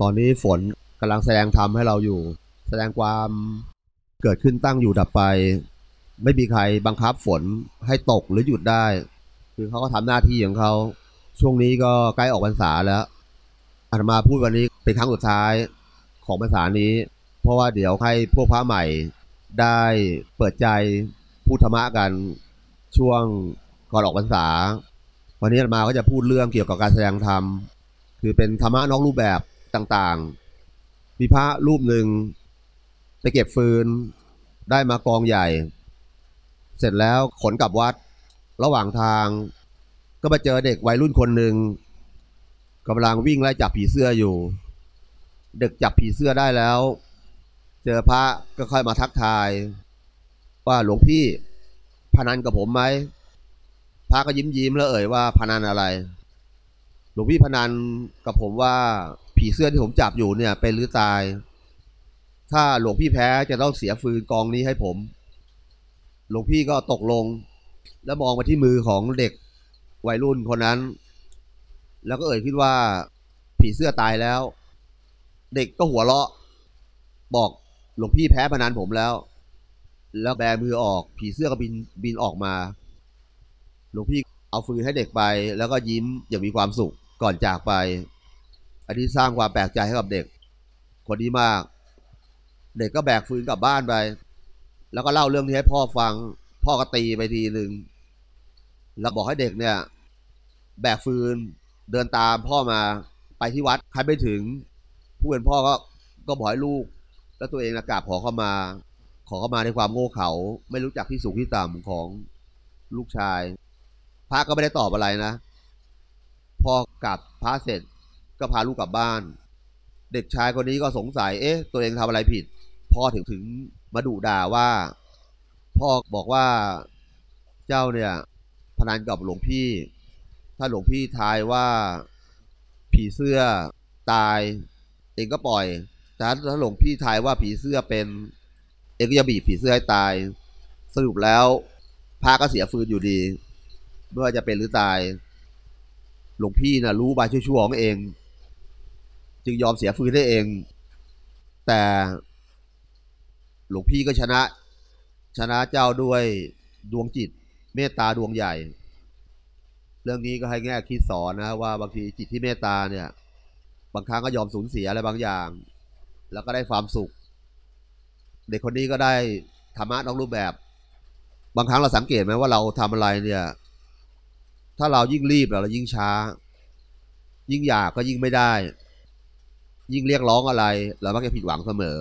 ตอนนี้ฝนกำลังแสดงธรรมให้เราอยู่ แสดงความเกิดขึ้นตั้งอยู่ดับไป ไม่มีใครบังคับฝนให้ตกหรือหยุดได้ คือเขาก็ทำหน้าที่ของเขาช่วงนี้ก็ใกล้ออกพรรษาแล้วอาตมาพูดวันนี้เป็นครั้งสุดท้ายของพรรษานี้ เพราะว่าเดี๋ยวให้พวกพระใหม่ได้เปิดใจพูดธรรมะกันช่วงก่อนออกพรรษา วันนี้อาตมาก็จะพูดเรื่องเกี่ยวกับการแสดงธรรม คือเป็นธรรมะนอกรูปแบบ ต่างๆ มีพระรูปหนึ่งไปเก็บฟืนได้มากองใหญ่ เสร็จแล้วขนกลับวัดระหว่างทาง ก็มาเจอเด็กวัยรุ่นคนหนึ่งกำลังวิ่งไล่จับผีเสื้ออยู่ เด็กจับผีเสื้อได้แล้ว เจอพระก็ค่อยมาทักทาย ว่าหลวงพี่พนันกับผมไหมพระก็ยิ้มยิ้มแล้วเอ่ยว่าพนันอะไร หลวงพี่พนันกับผมว่า ผีเสื้อที่ผมจับอยู่เนี่ยเป็นหรือตาย ถ้าหลวงพี่แพ้จะต้องเสียฟืนกองนี้ให้ผม หลวงพี่ก็ตกลง แล้วมองมาที่มือของเด็กวัยรุ่นคนนั้น แล้วก็เอ่ยขึ้นว่าผีเสื้อตายแล้ว เด็กก็หัวเราะ บอกหลวงพี่แพ้พนันผมแล้ว แล้วแบมือออกผีเสื้อก็บินบินออกมา หลวงพี่เอาฟืนให้เด็กไป แล้วก็ยิ้มอย่างมีความสุขก่อนจากไป อันนี้สร้างความแปลกใจให้กับเด็ก คนนี้มาก เด็กก็แบกฟืนกลับบ้านไป แล้วก็เล่าเรื่องนี้ให้พ่อฟัง พ่อก็ตีไปทีหนึ่งแล้วบอกให้เด็กเนี่ย แบกฟืนเดินตามพ่อมาไปที่วัดใครไม่ถึง ผู้เป็นพ่อก็ก็บอกให้ลูก แล้วตัวเองนะกราบขอเข้ามา ขอเข้ามาในความโง่เขลาไม่รู้จักที่สูงที่ต่ำของลูกชาย พระก็ไม่ได้ตอบอะไรนะพอกลับพระเสร็จ ก็พาลูกกลับบ้าน เด็กชายคนนี้ก็สงสัย เอ๊ะ ตัวเองทำอะไรผิด พ่อถึงถึงมาดุด่าว่า พ่อบอกว่าเจ้าเนี่ยพนันกับหลวงพี่ ถ้าหลวงพี่ทายว่าผีเสื้อตาย เองก็ปล่อย แต่ถ้าหลวงพี่ทายว่าผีเสื้อเป็น เองก็จะบีบผีเสื้อให้ตาย สรุปแล้วพระก็เสียฟืนอยู่ดี ไม่ว่าจะเป็นหรือตาย หลวงพี่นะรู้ใบชั่วๆของเอง จึงยอมเสียฟืนได้เอง แต่หลวงพี่ก็ชนะ ชนะเจ้าด้วยดวงจิต เมตตาดวงใหญ่ เรื่องนี้ก็ให้แง่คิดสอนนะว่าบางทีจิตที่เมตตาเนี่ย บางครั้งก็ยอมสูญเสียอะไรบางอย่าง แล้วก็ได้ความสุข เด็กคนนี้ก็ได้ธรรมะนอกรูปแบบ บางครั้งเราสังเกตไหมว่าเราทำอะไรเนี่ย ถ้าเรายิ่งรีบเรายิ่งช้า ยิ่งอยากก็ยิ่งไม่ได้ ยิ่งเรียกร้องอะไร เรามักจะผิดหวังเสมอ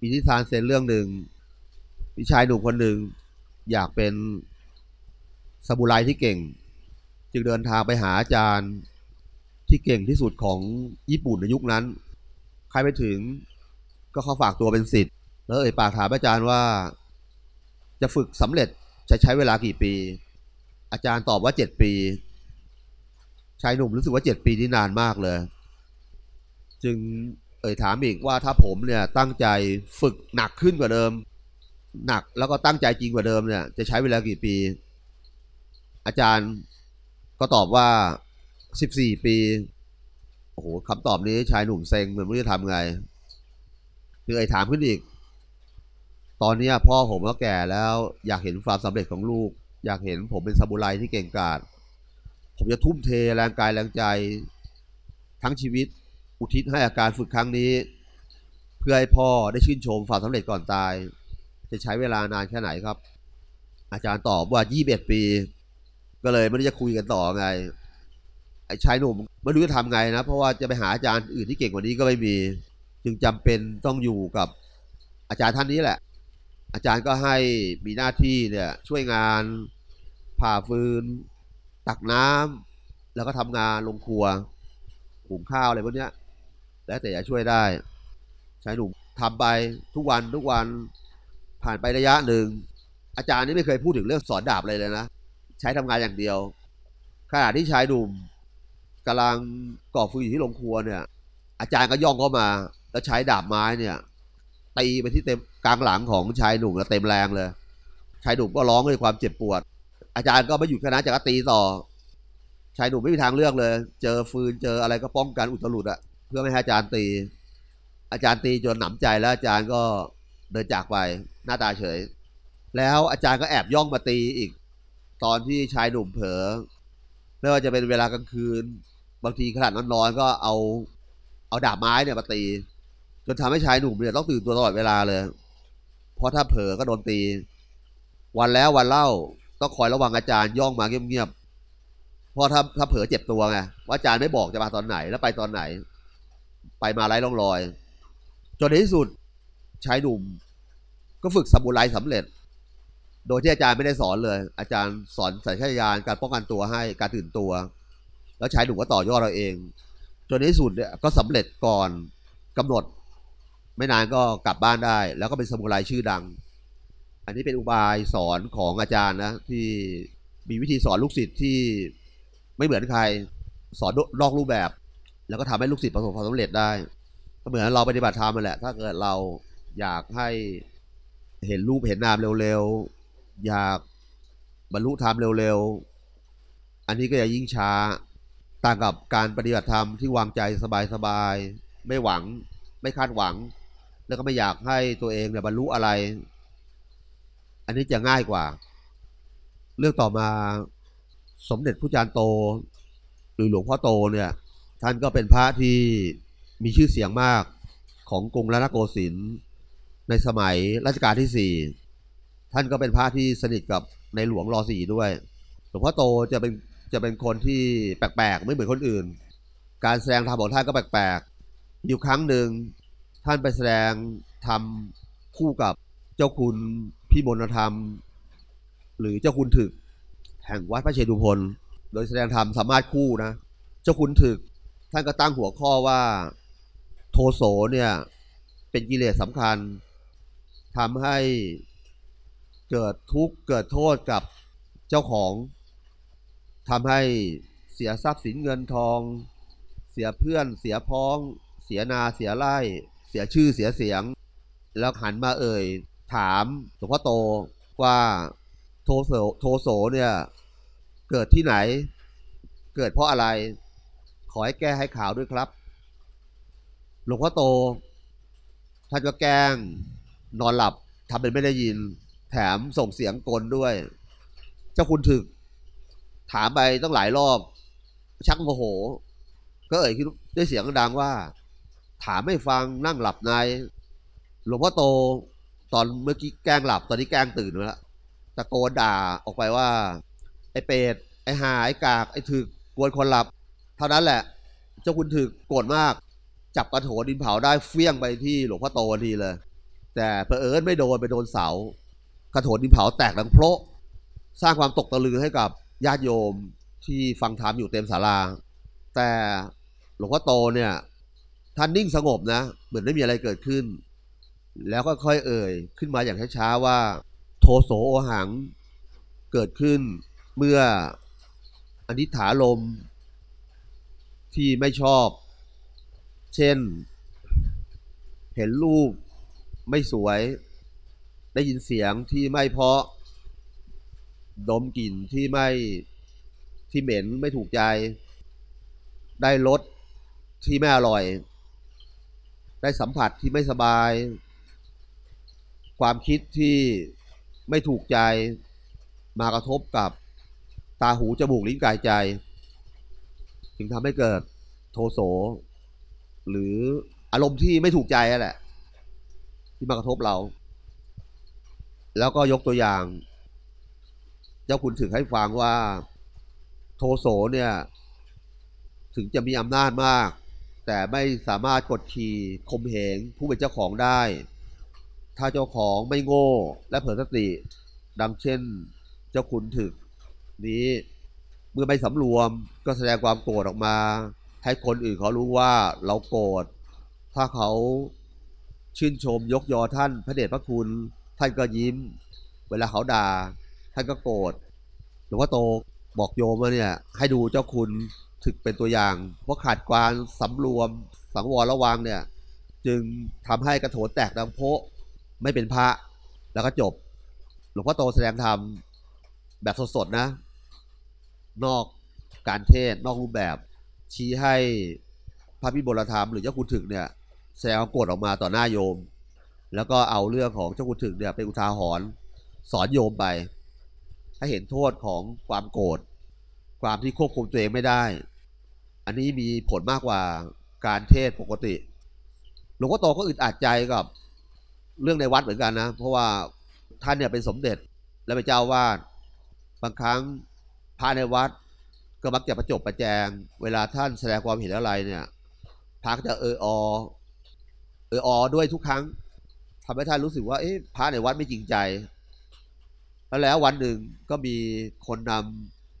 มีนิทานเซนเรื่องหนึ่งมีชายหนุ่มคนหนึ่งอยากเป็นซาบูไรที่เก่ง จึงเดินทางไปหาอาจารย์ที่เก่งที่สุดของญี่ปุ่นในยุคนั้น ใครไปถึงก็เขาฝากตัวเป็นสิทธิ์ แล้วเอ่ยปากถามอาจารย์ว่า จะฝึกสำเร็จจะใช้เวลากี่ปี อาจารย์ตอบว่าเจ็ดปี ชายหนุ่มรู้สึกว่าเจ็ดปีนี่นานมากเลย จึงเอ่ยถามอีกว่าถ้าผมเนี่ยตั้งใจฝึกหนักขึ้นกว่าเดิม หนักแล้วก็ตั้งใจจริงกว่าเดิมเนี่ย จะใช้เวลากี่ปี อาจารย์ก็ตอบว่าสิบสี่ปีโอ้โหคำตอบนี้ชายหนุ่มเซ็งเหมือนไม่รู้จะทำไงคือไอ้ถามขึ้นอีก ตอนนี้พ่อผมก็แก่แล้ว อยากเห็นความสำเร็จของลูก อยากเห็นผมเป็นซาบูไรที่เก่งกาจผมจะทุ่มเทแรงกายแรงใจทั้งชีวิต อุทิศให้อาการฝึกครั้งนี้ เพื่อให้พ่อได้ชื่นชมความสำเร็จก่อนตาย จะใช้เวลานานแค่ไหนครับ อาจารย์ตอบว่า 21 ปี ก็เลยไม่รู้จะคุยกันต่อไงไอ้ชายหนุ่มไม่รู้จะทำไงนะ เพราะว่าจะไปหาอาจารย์อื่นที่เก่งกว่านี้ก็ไม่มี จึงจำเป็นต้องอยู่กับอาจารย์ท่านนี้แหละ อาจารย์ก็ให้มีหน้าที่เนี่ยช่วยงานผ่าฟืน ตักน้ำแล้วก็ทำงานลงครัวหุงข้าวอะไรพวกเนี้ย แล้วแต่จะช่วยได้ ชายหนุ่มทำไปทุกวันทุกวันผ่านไประยะหนึ่ง อาจารย์นี่ไม่เคยพูดถึงเรื่องสอนดาบเลยเลยนะ ใช้ทำงานอย่างเดียวขณะที่ชายหนุ่มกำลังก่อฟืนอยู่ที่โรงครัวเนี่ย อาจารย์ก็ย่องเข้ามา แล้วใช้ดาบไม้เนี่ยตีไปที่เต็มกลางหลังของชายหนุ่มแล้วเต็มแรงเลย ชายหนุ่มก็ร้องด้วยความเจ็บปวด อาจารย์ก็ไม่หยุดแค่นั้นจะก็ตีต่อ ชายหนุ่มไม่มีทางเลือกเลย เจอฟืนเจออะไรก็ป้องกันอุตลุดอะ เพื่อไม่ให้อาจารย์ตี อาจารย์ตีจนหนำใจแล้วอาจารย์ก็เดินจากไปหน้าตาเฉย แล้วอาจารย์ก็แอบย่องมาตีอีก ตอนที่ชายหนุ่มเผลอไม่ว่าจะเป็นเวลากลางคืน บางทีขนาดนอนๆก็เอาเอาดาบไม้เนี่ยมาตี จนทำให้ชายหนุ่มเนี่ยต้องตื่นตัวตลอดเวลาเลย เพราะถ้าเผลอก็โดนตี วันแล้ววันเล่าต้องคอยระวังอาจารย์ย่องมาเงียบๆเพราะถ้าถ้าเผลอเจ็บตัวไงว่าอาจารย์ไม่บอกจะมาตอนไหนแล้วไปตอนไหน ไปมาไร้ร่องรอย จนในที่สุดชายหนุ่ม ก็ฝึกสมุไรสำเร็จ โดยที่อาจารย์ไม่ได้สอนเลย อาจารย์สอนสัญชาตญาณการป้องกันตัวให้การตื่นตัว แล้วชายหนุ่มก็ต่อยอดเราเอง จนในที่สุดเนี่ยก็สำเร็จก่อนกำหนด ไม่นานก็กลับบ้านได้ แล้วก็เป็นสมุไรชื่อดัง อันนี้เป็นอุบายสอนของอาจารย์นะที่มีวิธีสอนลูกศิษย์ที่ไม่เหมือนใครสอนนอกรูปแบบ แล้วก็ทำให้ลูกศิษย์ประสบความสำเร็จได้ก็เหมือนเราปฏิบัติธรรมนั่นแหละ ถ้าเกิดเราอยากให้เห็นรูปเห็นนามเร็วๆ อยากบรรลุธรรมเร็วๆ อันนี้ก็จะยิ่งช้าต่างกับการปฏิบัติธรรมที่วางใจสบายๆ ไม่หวังไม่คาดหวัง แล้วก็ไม่อยากให้ตัวเองเนี่ยบรรลุอะไร อันนี้จะง่ายกว่า เรื่องต่อมาสมเด็จพระจารย์โต หรือหลวงพ่อโตเนี่ย ท่านก็เป็นพระที่มีชื่อเสียงมากของกรุงรัตนโกสินทร์ในสมัยรัชกาลที่สี่ท่านก็เป็นพระที่สนิทกับในหลวงรอสีด้วยหลวงพ่อโตจะเป็นจะเป็นคนที่แปลกๆ ไม่เหมือนคนอื่น การแสดงธรรมของท่านก็แปลกๆ อยู่ครั้งหนึ่งท่านไปแสดงธรรมคู่กับเจ้าคุณพี่มนธรรม หรือเจ้าคุณถึก แห่งวัดพระเชตุพนโดยแสดงธรรมสามารถคู่นะ เจ้าคุณถึก ท่านก็ตั้งหัวข้อว่าโทโสเนี่ยเป็นกิเลสสำคัญทำให้เกิดทุกข์เกิดโทษกับเจ้าของทำให้เสียทรัพย์สินเงินทอง เสียเพื่อนเสียพ้อง เสียนาเสียไร่ เสียชื่อเสียเสียง แล้วหันมาเอ่ย ถามหลวงพ่อโตว่าโทโสโทโสเนี่ยเกิดที่ไหน เกิดเพราะอะไร ขอให้แก้ให้ข่าวด้วยครับ หลวงพ่อโตท่านก็แกล้งนอนหลับทำเป็นไม่ได้ยิน แถมส่งเสียงกลด้วย เจ้าคุณถึก ถามไปต้องหลายรอบ ชักโมโห ก็เอ่ยขึ้นด้วยเสียงดังว่า ถามไม่ฟังนั่งหลับใน หลวงพ่อโต ตอนเมื่อกี้แกล้งหลับ ตอนนี้แกล้งตื่นแล้วตะโกนด่าออกไปว่า ไอ้เป็ดไอ้หาไอ้กากไอ้ถึกกวนคนหลับ เท่านั้นแหละ เจ้าคุณถึกโกรธมาก จับกระโถนดินเผาได้เฟี้ยงไปที่หลวงพ่อโตทันทีเลย แต่เผอิญไม่โดนไปโดนเสากระโถนดินเผาแตกดังโพะสร้างความตกตะลึงให้กับญาติโยมที่ฟังธรรมอยู่เต็มศาลา แต่หลวงพ่อโตเนี่ยท่านนิ่งสงบนะ เหมือนไม่มีอะไรเกิดขึ้น แล้วก็ค่อยเอ่ยขึ้นมาอย่างช้าๆว่า โทโสโอหังเกิดขึ้นเมื่ออนิถาลม ที่ไม่ชอบ เช่น เห็นรูปไม่สวย ได้ยินเสียงที่ไม่เพาะ ดมกลิ่นที่ไม่ที่เหม็นไม่ถูกใจ ได้รสที่ไม่อร่อย ได้สัมผัสที่ไม่สบาย ความคิดที่ไม่ถูกใจ มากระทบกับตาหูจมูกลิ้นกายใจ จึงทำให้เกิดโทโส หรืออารมณ์ที่ไม่ถูกใจนั่นแหละ ที่มากระทบเรา แล้วก็ยกตัวอย่าง เจ้าคุณถึงให้ฟังว่า โทโสเนี่ย ถึงจะมีอำนาจมาก แต่ไม่สามารถกดขี่ข่มเหงผู้เป็นเจ้าของได้ ถ้าเจ้าของไม่โง่และเผลอสติ ดังเช่น เจ้าขุนถึกนี้ มื่อไม่สำรวมก็แสดงความโกรธออกมา ให้คนอื่นเขารู้ว่าเราโกรธถ้าเขาชื่นชมยกยอท่านพระเดชพระคุณ ท่านก็ยิ้ม เวลาเขาด่า ท่านก็โกรธหลวงพ่อโตบอกโยมว่าเนี่ย ให้ดูเจ้าคุณถึกเป็นตัวอย่างเพราะขาดความสำรวมสังวรระวังเนี่ย จึงทำให้กระโถนแตกดังโพะไม่เป็นพระแล้วก็จบ หลวงพ่อโตแสดงธรรมแบบสดๆนะ นอกการเทศนอกรูปแบบ ชี้ให้พระพิบูลธรรมหรือเจ้าคุณถึกเนี่ยแสดงกฎออกมาต่อหน้าโยม แล้วก็เอาเรื่องของเจ้าคุณถึกเนี่ยเป็นอุทาหรณ์สอนโยมไป ให้เห็นโทษของความโกรธความที่ควบคุมตัวเองไม่ได้ อันนี้มีผลมากกว่าการเทศปกติหลวงพ่อโตก็อึดอัดใจกับเรื่องในวัดเหมือนกันนะ เพราะว่าท่านเนี่ยเป็นสมเด็จและเป็นเจ้าวาดบางครั้ง พระในวัดก็มักจะประจบประแจง เวลาท่านแสดงความเห็นอะไรเนี่ยพระก็จะเอออเอออด้วยทุกครั้งทำให้ท่านรู้สึกว่าเอ๊ะพระในวัดไม่จริงใจ แล้วแล้ววันหนึ่งก็มีคนน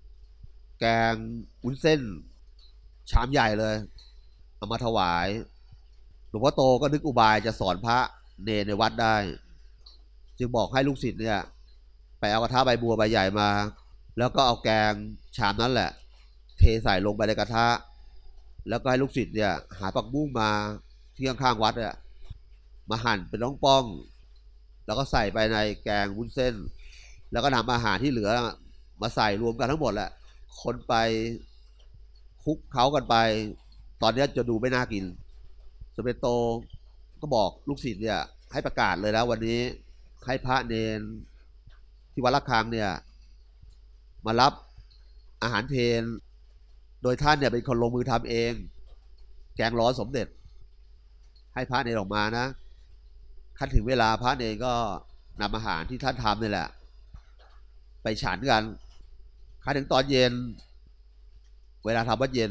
ำแกงวุ้นเส้น ชามใหญ่เลย เอามาถวายหลวงพ่อโตก็นึกอุบายจะสอนพระเนในวัดได้ จึงบอกให้ลูกศิษย์เนี่ยไปเอากระทะใบบัวใบใหญ่มา แล้วก็เอาแกงชามนั้นแหละ เทใส่ลงไปในกระทะ แล้วก็ให้ลูกศิษย์เนี่ย หาปักบุ้งมาที่ข้างๆวัดเนี่ยมาหั่นเป็นน้องป้อง แล้วก็ใส่ไปในแกงวุ้นเส้น แล้วก็นำอาหารที่เหลือมาใส่รวมกันทั้งหมดแหละ คนไปคุกเขากันไป ตอนนี้จะดูไม่น่ากินสมเด็จโตก็บอกลูกศิษย์เนี่ย ให้ประกาศเลยนะวันนี้ให้พระเนนที่วัดละคังเนี่ย มารับอาหารเพนโดยท่านเนี่ยเป็นคนลงมือทำเอง แกงร้อนสมเด็จ ให้พระเนรออกมานะขั้นถึงเวลาพระเนรก็นำอาหารที่ท่านทำนี่แหละ ไปฉันกันขั้นถึงตอนเย็น เวลาทำวัดเย็น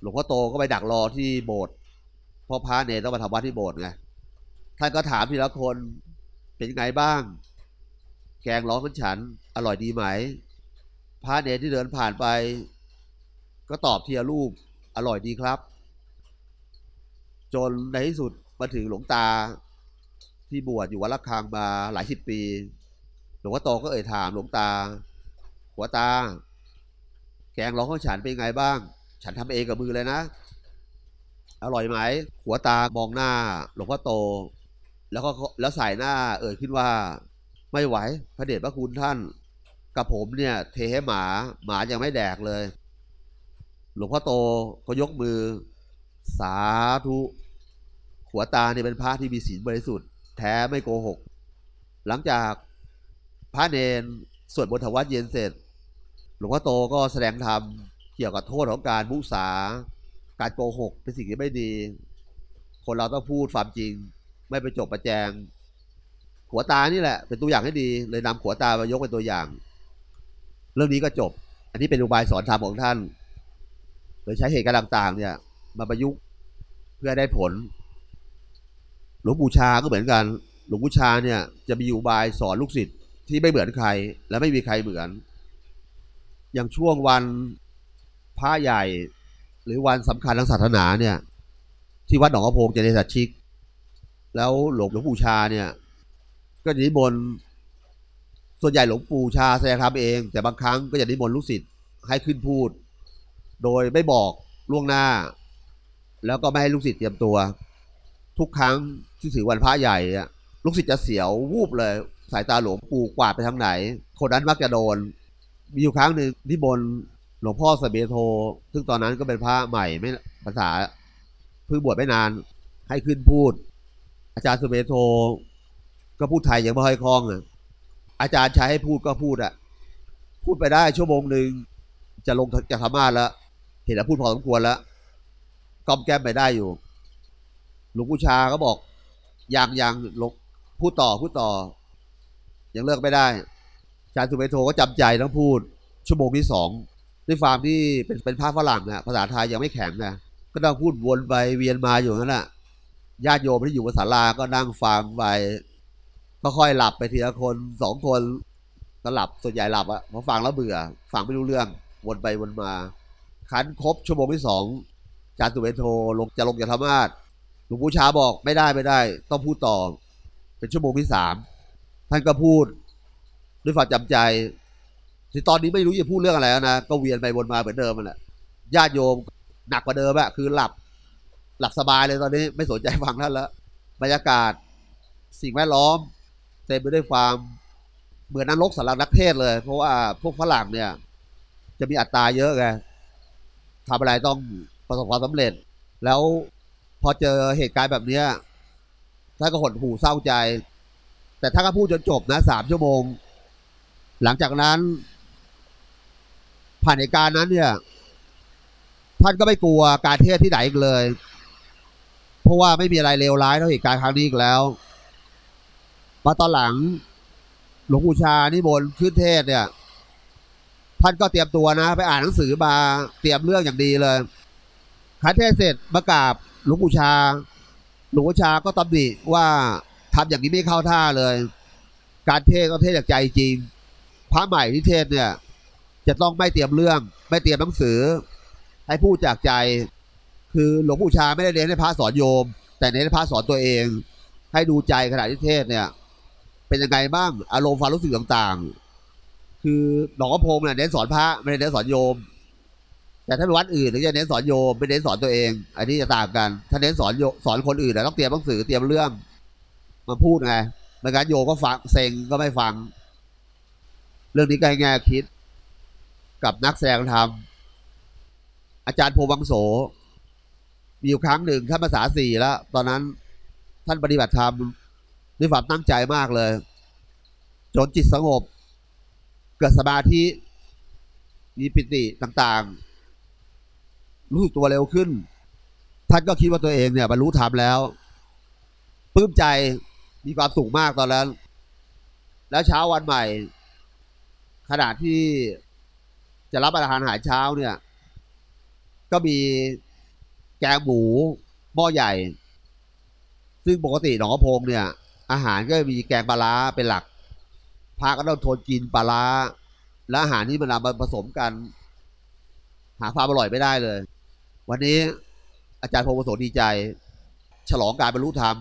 หลวงพ่อโตก็ไปดักรอที่โบสถ์เพราะพระเนรต้องมาทำวัดที่โบสถ์ไงท่านก็ถามทีละคนเป็นไงบ้าง แกงร้อนของฉันอร่อยดีไหม พระเนรที่เดินผ่านไป ก็ตอบเทีละรูปอร่อยดีครับ จนในที่สุดมาถึงหลวงตาที่บวชอยู่วัดละคังมาหลายสิบปี หลวงพ่อโตก็เอ่ยถามหลวงตา หัวตา แกงร้องของฉันเป็นไงบ้าง ฉันทำเองกับมือเลยนะ อร่อยไหม หัวตามองหน้า หลวงพ่อโต แล้วก็แล้วใส่หน้า เอ่ยขึ้นว่า ไม่ไหว พระเดชพระคุณท่าน กับผมเนี่ยเทให้หมาหมายังไม่แดกเลย หลวงพ่อโตก็ยกมือ สาธุหัวตาเนี่ยเป็นพระที่มีศีลบริสุทธิ์แท้ไม่โกหก หลังจากพระเนนสวดบทธวัตเย็นเสร็จ หลวงพ่อโตก็แสดงธรรมเกี่ยวกับโทษของการมุสา การโกหกเป็นสิ่งที่ไม่ดี คนเราต้องพูดความจริง ไม่ไปจบประแจงหัวตานี่แหละ เป็นตัวอย่างให้ดี เลยนำหัวตามายกเป็นตัวอย่าง เรื่องนี้ก็จบ อันนี้เป็นอุบายสอนธรรมของท่าน โดยใช้เหตุการณ์ต่างๆ เนี่ย มาประยุกต์เพื่อได้ผล หลวงปู่ชาก็เหมือนกัน หลวงปู่ชาเนี่ยจะมีอุบายสอนลูกศิษย์ที่ไม่เหมือนใคร และไม่มีใครเหมือน อย่างช่วงวันพระใหญ่ หรือวันสำคัญทางศาสนาเนี่ย ที่วัดหนองกระโพงเจเนสัชิก แล้วหลวงหลวงปู่ชาเนี่ย ก็จะนิมนต์ ส่วนใหญ่หลวงปู่ชาแสดงธรรมเอง แต่บางครั้งก็จะนิมนต์ลูกศิษย์ให้ขึ้นพูด โดยไม่บอกล่วงหน้า แล้วก็ไม่ให้ลูกศิษย์เตรียมตัว ทุกครั้งที่ถือวันพระใหญ่ลูกศิษย์จะเสียววูบเลย สายตาหลวงปู่กวาดไปทางไหน คนนั้นมักจะโดน มีอยู่ครั้งหนึ่งที่บนหลวงพ่อสเบโท ซึ่งตอนนั้นก็เป็นพระใหม่ไม่ภาษาเพิ่งบวชไม่นานให้ขึ้นพูด อาจารย์สเบโท ก็พูดไทยยังไม่ค่อยคล่อง อาจารย์ใช้ให้พูดก็พูดอะพูดไปได้ชั่วโมงหนึ่งจะลงจากธรรมาแล้ว เห็นแล้วพูดพอสมควรแล้วก้อมแก้มไปได้อยู่หลวงปู่ชาก็บอกยังยังลงพูดต่อพูดต่อ ยังเลิกไม่ได้อาจารย์สุเมโทก็จำใจต้องพูด ชั่วโมงที่สองด้วยความที่เป็นเป็นภาคฝรั่งนะภาษาไทยยังไม่แข็งนะก็ต้องพูดวนไปเวียนมาอยู่นั่นแหละญาติโยมที่อยู่บนศาลาก็นั่งฟังไป ค่อยหลับไปทีละคนสองคนก็หลับส่วนใหญ่หลับอะเพราะฟังแล้วเบื่อ ฟังไม่รู้เรื่องวนไปวนมาคันครบชั่วโมงที่สองจารย์สุเมโทลงจะลงจากธรรมาสหลวงปู่ชาบอกไม่ได้ไม่ได้ ต้องพูดต่อ เป็นชั่วโมงที่สามท่านก็พูด ด้วยความจำใจที่ตอนนี้ไม่รู้จะพูดเรื่องอะไรแล้วนะก็เวียนไปวนมาเหมือนเดิมมันแหละญาติโยมหนักกว่าเดิมอะคือหลับ หลับสบายเลยตอนนี้ไม่สนใจฟังท่านแล้วบรรยากาศสิ่งแวดล้อม เต็มไปด้วยความเหมือนนรกสำหรับนักเทศเลย เพราะว่าพวกฝรั่งเนี่ย จะมีอัตราเยอะไงทำอะไรต้องประสบความสำเร็จ แล้วพอเจอเหตุการณ์แบบเนี้ยท่านก็หดหู่เศร้าใจ แต่ท่านก็พูดจนจบนะสามชั่วโมง หลังจากนั้น ผ่านเหตุการณ์นั้นเนี่ย ท่านก็ไม่กลัวการเทศที่ไหนอีกเลย เพราะว่าไม่มีอะไรเลวร้ายเท่าเหตุการณ์ครั้งนี้อีกแล้ว มาตอนหลังหลวงปู่ชานิมนต์ขึ้นเทศเนี่ย ท่านก็เตรียมตัวนะ ไปอ่านหนังสือมาเตรียมเรื่องอย่างดีเลยขันเทศเสร็จมากราบหลวงปู่ชา หลวงปู่ชาก็ตำหนิว่าทำอย่างนี้ไม่เข้าท่าเลย การเทศก็เทศจากใจจริง พระใหม่ที่เทศเนี่ย จะต้องไม่เตรียมเรื่อง ไม่เตรียมหนังสือ ให้พูดจากใจ คือหลวงปู่ชาไม่ได้เรียนให้พระสอนโยม แต่เน้นให้พระสอนตัวเอง ให้ดูใจขณะที่เทศเนี่ย เป็นยังไงบ้าง อารมณ์ความรู้สึกต่างๆ คือหลวงพ่อพงษ์เนี่ยเน้นสอนพระไม่ได้เน้นสอนโยม แต่ถ้าเป็นวัดอื่นถึงจะเน้นสอนโยมไม่เน้นสอนตัวเอง อันนี้จะต่างกัน ถ้าเน้นสอนสอนคนอื่นนะต้องเตรียมหนังสือเตรียมเรื่องมาพูดไงไม่งั้นโยมก็ฟังเซ็งก็ไม่ฟัง เรื่องนี้ก็ให้แง่คิด กับนักแสดงธรรมอาจารย์โพวังโสมีอยู่ครั้งหนึ่งท่านภาษาสี่แล้ว ตอนนั้นท่านปฏิบัติธรรม ด้วยความตั้งใจมากเลย จนจิตสงบ เกิดสมาธิมีปิติต่างๆ รู้สึกตัวเร็วขึ้น ท่านก็คิดว่าตัวเองเนี่ยบรรลุธรรมแล้วปลื้มใจมีความสุขมากตอนนั้น แล้วเช้าวันใหม่ ขณะที่จะรับอาหารอาหารเช้าเนี่ย ก็มีแกงหมูหม้อใหญ่ ซึ่งปกติหนองพงเนี่ย อาหารก็มีแกงปลาร้าเป็นหลักพาก็ต้องทนกินปลาร้าและอาหารที่มันนำมาผสมกัน หาความอร่อยไม่ได้เลย วันนี้อาจารย์พงศ์โสดีใจ ฉลองการบรรลุธรรม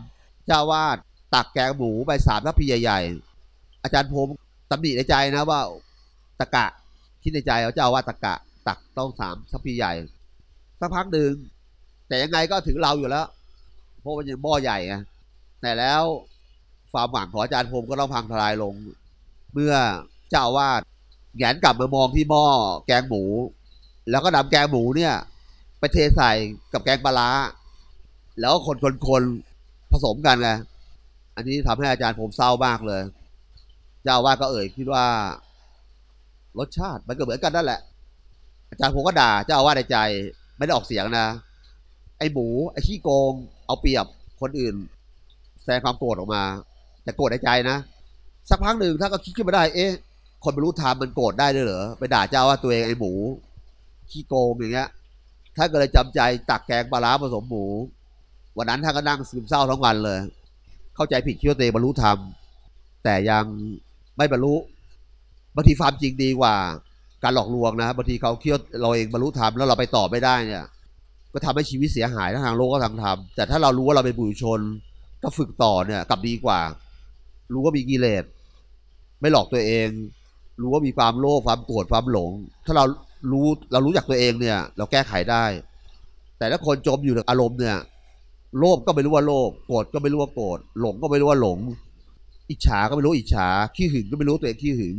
เจ้าวาดตักแกงหมูไปสามทัพพีใหญ่ๆอาจารย์พงศ์ตำหนิในใจนะว่าตะกะคิดในใจว่าเจ้าว่าตะกะ ตักต้องสามทัพพีใหญ่สักพักหนึ่งแต่ยังไงก็ถึงเราอยู่แล้ว เพราะมันยังหม้อใหญ่ไงแต่แล้ว ความหวังของอาจารย์พงศ์ก็ต้องพังทลายลง เมื่อเจ้าวาดแงนกลับมามองที่หม้อแกงหมู แล้วก็นำแกงหมูเนี่ย ไปเทใส่กับแกงปลาร้าแล้วก็คนคนคนผสมกันไงอันนี้ทำให้อาจารย์ผมเศร้ามากเลย เจ้าวาดก็เอ่ยคิดว่า รสชาติมันก็เหมือนกันนั่นแหละ อาจารย์ผมก็ด่าเจ้าวาสในใจ ไม่ได้ออกเสียงนะ ไอ้หมู ไอ้ขี้โกง เอาเปรียบคนอื่น แสดงความโกรธออกมา แต่โกรธในใจนะ สักพักหนึ่งถ้าก็คิดขึ้นมาได้ เอ๊ะ คนบรรลุธรรมมันโกรธได้ด้วยเหรอ ไปด่าเจ้าว่าตัวเองไอ้หมู ขี้โกงอย่างเงี้ยท่านก็เลยจำใจตักแกงปลาร้าผสมหมู วันนั้นท่านก็นั่งซึมเศร้าทั้งวันเลย เข้าใจผิดคิดว่าตัวเองบรรลุธรรม แต่ยังไม่บรรลุบางทีความจริงดีกว่า การหลอกลวงนะบางทีเขาคิดว่าเราเองบรรลุธรรมแล้วเราไปต่อไม่ได้เนี่ย ก็ทำให้ชีวิตเสียหายทั้งทางโลกก็ทางธรรมแต่ถ้าเรารู้ว่าเราเป็นบุรุชนก็ฝึกต่อเนี่ยกลับดีกว่า รู้ว่ามีกิเลสไม่หลอกตัวเอง รู้ว่ามีความโลภความโกรธความหลง ถ้าเรารู้เรารู้จักตัวเองเนี่ย เราแก้ไขได้ แต่ถ้าคนจมอยู่ในอารมณ์เนี่ยโลภก็ไม่รู้ว่าโลภโกรธก็ไม่รู้ว่าโกรธหลงก็ไม่รู้ว่าหลง อิจฉาก็ไม่รู้อิจฉาขี้หึงก็ไม่รู้ตัวเองขี้หึง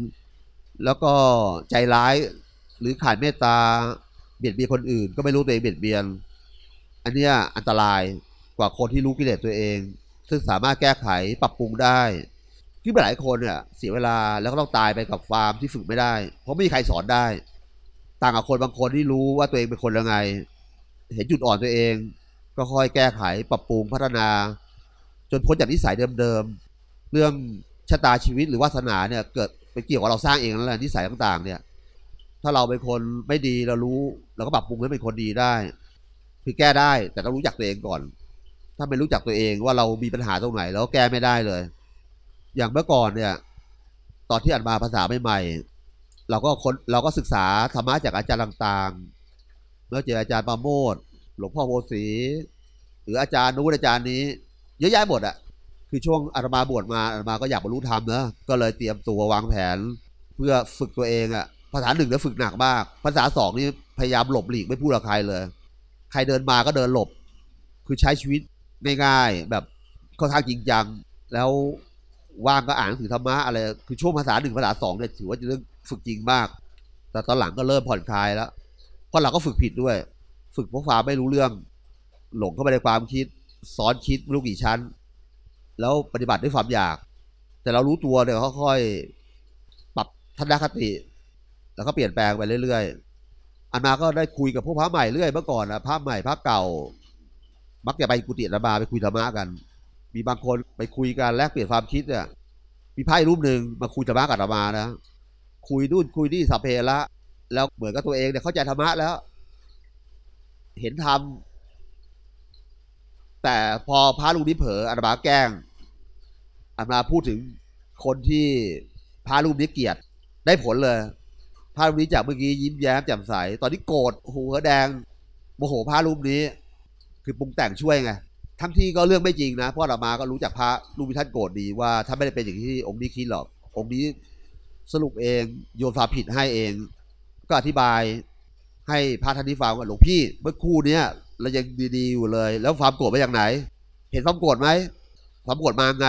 แล้วก็ใจร้ายหรือขาดเมตตาเบียดเบียนคนอื่น ก็ไม่รู้ตัวเองเบียดเบียน อันนี้อันตรายกว่าคนที่รู้กิเลสตัวเอง ซึ่งสามารถแก้ไขปรับปรุงได้ ที่หลายคนเนี่ยเสียเวลาแล้วก็ต้องตายไปกับฟาร์มที่ฝึกไม่ได้ เพราะไม่มีใครสอนได้ ต่างกับคนบางคนที่รู้ว่าตัวเองเป็นคนยังไง เห็นจุดอ่อนตัวเอง ก็ค่อยแก้ไขปรับปรุงพัฒนา จนพ้นจากนิสัยเดิมๆเรื่องชะตาชีวิตหรือวาสนาเนี่ยเกิดเป็นเกี่ยวกับเราสร้างเองนั่นแหละนิสัยต่างๆ เนี่ย ถ้าเราเป็นคนไม่ดีเรารู้เราก็ปรับปรุงให้เป็นคนดีได้คือแก้ได้แต่ต้องรู้จักตัวเองก่อน ถ้าไม่รู้จักตัวเองว่าเรามีปัญหาตรงไหนเราก็แก้ไม่ได้เลย อย่างเมื่อก่อนเนี่ย ตอนที่อ่านมาภาษาใหม่ๆเราก็คนเราก็ศึกษาธรรมะจากอาจารย์ต่างๆ เมื่อเจออาจารย์ปาโมดหลวงพ่อโพสีหรืออาจารย์นู้นอาจารย์นี้ เยอะแยะหมดอะคือช่วงอาตมาบวชมาอาตมาก็อยากบรรลุธรรมนะก็เลยเตรียมตัววางแผน เพื่อฝึกตัวเองอะภาษาหนึ่งเนี่ยฝึกหนักมาก ภาษาสองนี่พยายามหลบหลีกไม่พูดกับใครเลย ใครเดินมาก็เดินหลบ คือใช้ชีวิตง่ายๆแบบค่อนข้างจริงจัง แล้ว ว่างก็อ่านหนังสือธรรมะอะไรคือช่วงภาษาหนึ่งภาษาสองเนี่ยถือว่าจะเรื่องฝึกจริงมาก แต่ตอนหลังก็เริ่มผ่อนคลายแล้วเพราะเราก็ฝึกผิดด้วย ฝึกเพราะความไม่รู้เรื่อง หลงเข้าไปในความคิดซ้อนคิดไม่รู้กี่ชั้น แล้วปฏิบัติด้วยความอยาก แต่เรารู้ตัวเนี่ยค่อยๆปรับทัศนคติ แล้วก็เปลี่ยนแปลงไปเรื่อยๆอันมาก็ได้คุยกับพวกพระใหม่เรื่อยเมื่อก่อนนะพระใหม่พระเก่า มักจะไปกุฏิอาตมาไปคุยธรรมะกัน มีบางคนไปคุยกันแลกเปลี่ยนความคิดเนี่ยมีไพ่รูปหนึ่งมาคุยธรรมะกับอามานะ คุยนู่นคุยนี่สัพเพละ แล้วเหมือนกับตัวเองเนี่ยเข้าใจธรรมะแล้ว เห็นธรรมแต่พอพระลูกนี้เผลออาตมาแกล้งอาตมาพูดถึงคนที่พระรูปนี้เกลียดได้ผลเลยพระรูปนี้จากเมื่อกี้ยิ้มแย้มแจ่มใส ตอนนี้โกรธหัวแดงโมโหพระรูปนี้ คือปรุงแต่งช่วยไง ทั้งที่ก็เรื่องไม่จริงนะเพราะอาตมาก็รู้จักพระรูปที่ท่านโกรธดีว่าท่านไม่ได้เป็นอย่างที่องค์นี้คิดหรอกองค์นี้สรุปเองโยนความผิดให้เอง ก็อธิบายให้พระท่านนี้ฟังว่าหลวงพี่เมื่อคู่เนี้ยเรายังดีๆอยู่เลย แล้วความโกรธมาอย่างไหน เห็นความโกรธไหมความโกรธมาไง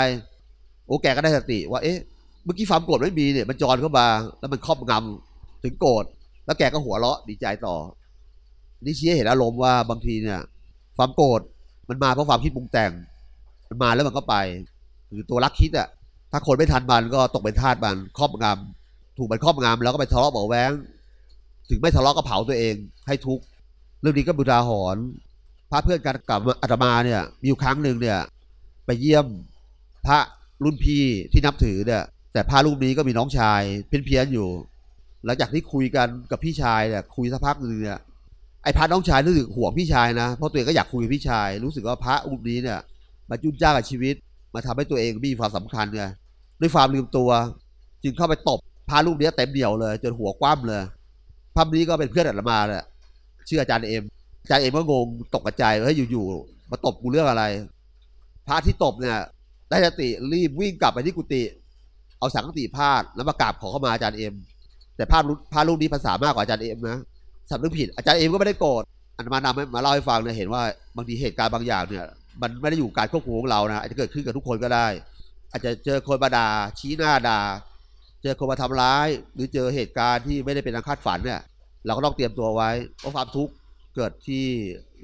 โอ้แกก็ได้สติว่าเอ๊ะเมื่อกี้ความโกรธไม่มีเนี่ยมันจรเข้ามาแล้วมันครอบงำถึงโกรธแล้วแกก็หัวเราะดีใจต่อ นี่ชี้ให้เห็นอารมณ์ว่าบางทีเนี่ย ความโกรธ มันมาเพราะความคิดปรุงแต่ง มันมาแล้วมันก็ไป คือตัวรักคิดอะถ้าคนไม่ทันมันก็ตกเป็นทาสมันครอบงำถูกมันครอบงำแล้วก็ไปทะเลาะเบาแวงถึงไม่ทะเลาะก็เผาตัวเอง ให้ทุกข์เรื่องนี้ก็บุทาหรณ์พระเพื่อนกันกับอาตมาเนี่ย มีอยู่ครั้งหนึ่งเนี่ย ไปเยี่ยมพระรุ่นพี่ที่นับถือเนี่ย แต่พระรูปนี้ก็มีน้องชายเพี้ยนเพียนๆอยู่ หลังจากที่คุยกันกับพี่ชายเนี่ยคุยสักพักหนึ่งเนี่ย ไอ้พระน้องชายรู้สึกห่วงพี่ชายนะ เพราะตัวเองก็อยากคุยกับพี่ชาย รู้สึกว่าพระรูปนี้เนี่ยมาจุนจ้ากับชีวิต มาทำให้ตัวเองมีความสำคัญไงด้วยความลืมตัว จึงเข้าไปตบพระรูปนี้เต็มเดี่ยวเลย จนหัวคว่ำเลยพระนี้ก็เป็นเพื่อนอาตมาแหละชื่ออาจารย์เอ็มอาจารย์เอ็มก็งงตกกระจายเฮ้ยอยู่ๆมาตบกูเรื่องอะไร พระที่ตบเนี่ยได้สติรีบวิ่งกลับไปที่กุฏิเอาสังฆติพาดแล้วมากราบขอเข้ามาอาจารย์เอ็มแต่พระรูปพระรูปนี้ภาษามากกว่าอาจารย์เอ็มนะ สำนึกผิด อาจารย์เอ็มก็ไม่ได้โกรธอันมานำมาเล่าให้ฟังเนี่ยเห็นว่าบางทีเหตุการณ์บางอย่างเนี่ย มันไม่ได้อยู่การควบคุมของเรานะอาจจะเกิดขึ้นกับทุกคนก็ได้ อาจจะเจอคนมาด่าชี้หน้าด่าเจอคนมาทำร้าย หรือเจอเหตุการณ์ที่ไม่ได้เป็นทางคาดฝันเนี่ย เราก็ต้องเตรียมตัวไว้เพราะความทุกข์เกิดที่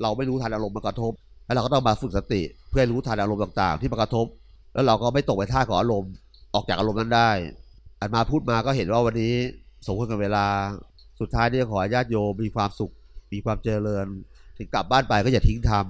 เราไม่รู้ทันอารมณ์มากระทบ แล้วเราก็ต้องมาฝึกสติ เพื่อรู้ทันอารมณ์ต่างๆ ที่มากระทบ แล้วเราก็ไม่ตกไปท่าของอารมณ์ออกจากอารมณ์นั้นได้ อันมาพูดมาก็เห็นว่าวันนี้สมควรกับเวลา สุดท้ายเนี่ยขอญาติโยมมีความสุข มีความเจริญ ถึงกลับบ้านไปก็อย่าทิ้งธรรม